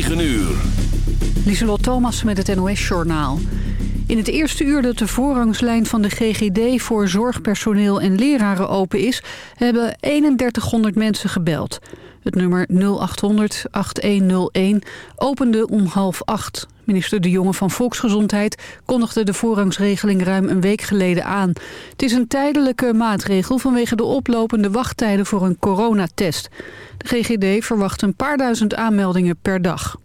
9 uur. Thomas met het NOS-journaal. In het eerste uur dat de voorrangslijn van de GGD voor zorgpersoneel en leraren open is... hebben 3100 mensen gebeld. Het nummer 0800-8101 opende om half acht. Minister De Jonge van Volksgezondheid kondigde de voorrangsregeling ruim een week geleden aan. Het is een tijdelijke maatregel vanwege de oplopende wachttijden voor een coronatest. De GGD verwacht een paar duizend aanmeldingen per dag.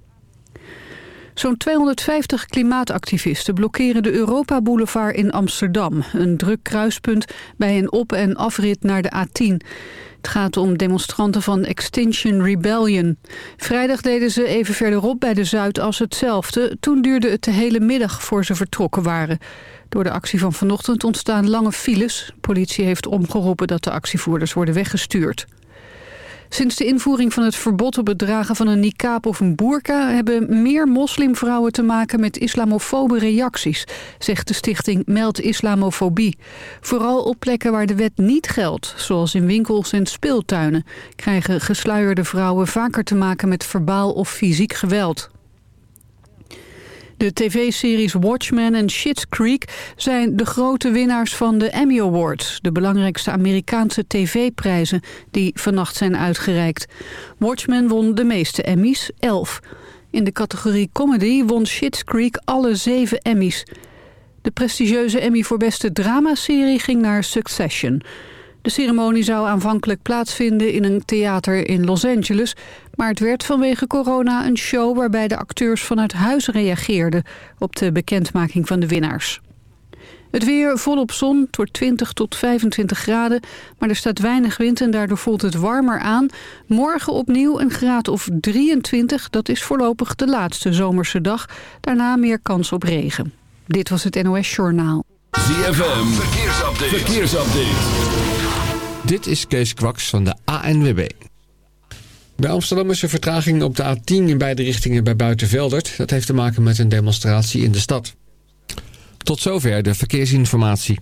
Zo'n 250 klimaatactivisten blokkeren de Europa Boulevard in Amsterdam. Een druk kruispunt bij een op- en afrit naar de A10. Het gaat om demonstranten van Extinction Rebellion. Vrijdag deden ze even verderop bij de Zuidas hetzelfde. Toen duurde het de hele middag voor ze vertrokken waren. Door de actie van vanochtend ontstaan lange files. Politie heeft omgeroepen dat de actievoerders worden weggestuurd. Sinds de invoering van het verbod op het dragen van een niqab of een burka... hebben meer moslimvrouwen te maken met islamofobe reacties... zegt de stichting Meld Islamofobie. Vooral op plekken waar de wet niet geldt, zoals in winkels en speeltuinen... krijgen gesluierde vrouwen vaker te maken met verbaal of fysiek geweld. De tv-series Watchmen en Schitt's Creek zijn de grote winnaars van de Emmy Awards, de belangrijkste Amerikaanse tv-prijzen die vannacht zijn uitgereikt. Watchmen won de meeste Emmys, elf. In de categorie comedy won Schitt's Creek alle zeven Emmys. De prestigieuze Emmy voor beste dramaserie ging naar Succession. De ceremonie zou aanvankelijk plaatsvinden in een theater in Los Angeles... maar het werd vanwege corona een show waarbij de acteurs vanuit huis reageerden... op de bekendmaking van de winnaars. Het weer volop zon, tot 20 tot 25 graden, maar er staat weinig wind en daardoor voelt het warmer aan. Morgen opnieuw een graad of 23, dat is voorlopig de laatste zomerse dag. Daarna meer kans op regen. Dit was het NOS Journaal. ZFM, verkeersupdate. verkeersupdate. Dit is Kees Kwaks van de ANWB. Bij Amsterdam is er vertraging op de A10 in beide richtingen bij Buitenveldert. Dat heeft te maken met een demonstratie in de stad. Tot zover de verkeersinformatie.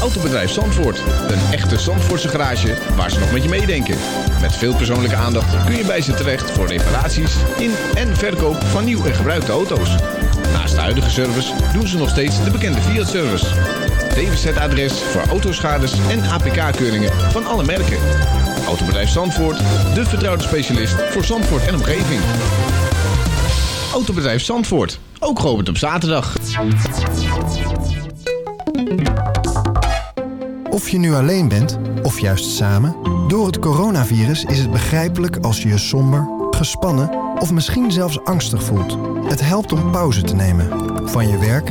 Autobedrijf Zandvoort. Een echte Zandvoortse garage waar ze nog met je meedenken. Met veel persoonlijke aandacht kun je bij ze terecht voor reparaties in en verkoop van nieuw en gebruikte auto's. Naast de huidige service doen ze nog steeds de bekende Fiat-service. DWZ-adres voor autoschades en APK-keuringen van alle merken. Autobedrijf Zandvoort, de vertrouwde specialist voor Zandvoort en omgeving. Autobedrijf Zandvoort, ook geopend op zaterdag. Of je nu alleen bent, of juist samen... door het coronavirus is het begrijpelijk als je je somber, gespannen... of misschien zelfs angstig voelt. Het helpt om pauze te nemen. Van je werk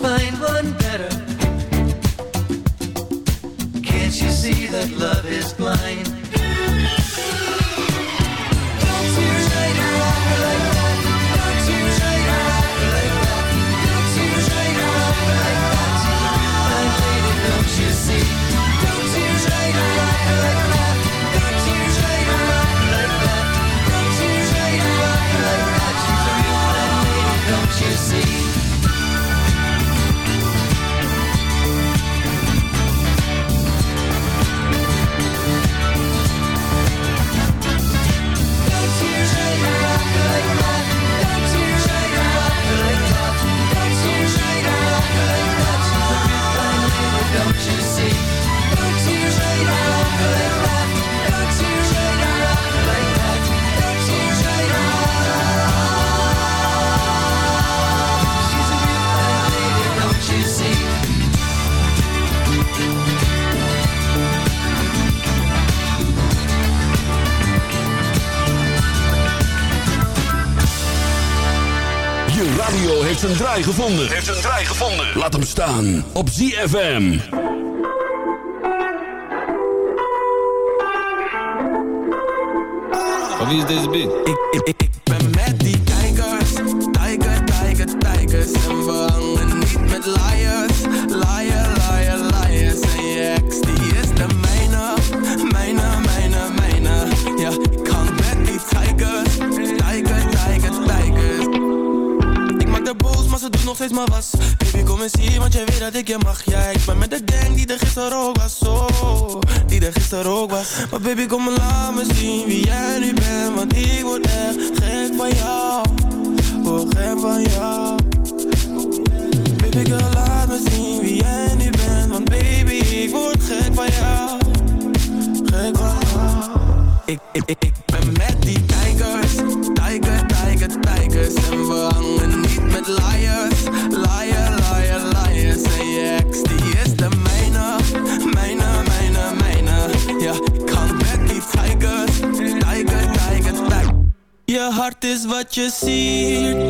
find one better. Can't you see that love is blind? radio heeft een draai gevonden. Heeft een draai gevonden. Laat hem staan op ZFM. Wie is deze beat? Ik, ik, ik. Want je weet dat ik je mag. Ja, ik ben met de gang die er gisteren ook was. zo, die er gisteren ook was. Maar baby, kom me laat me zien wie jij nu bent. Want ik word echt is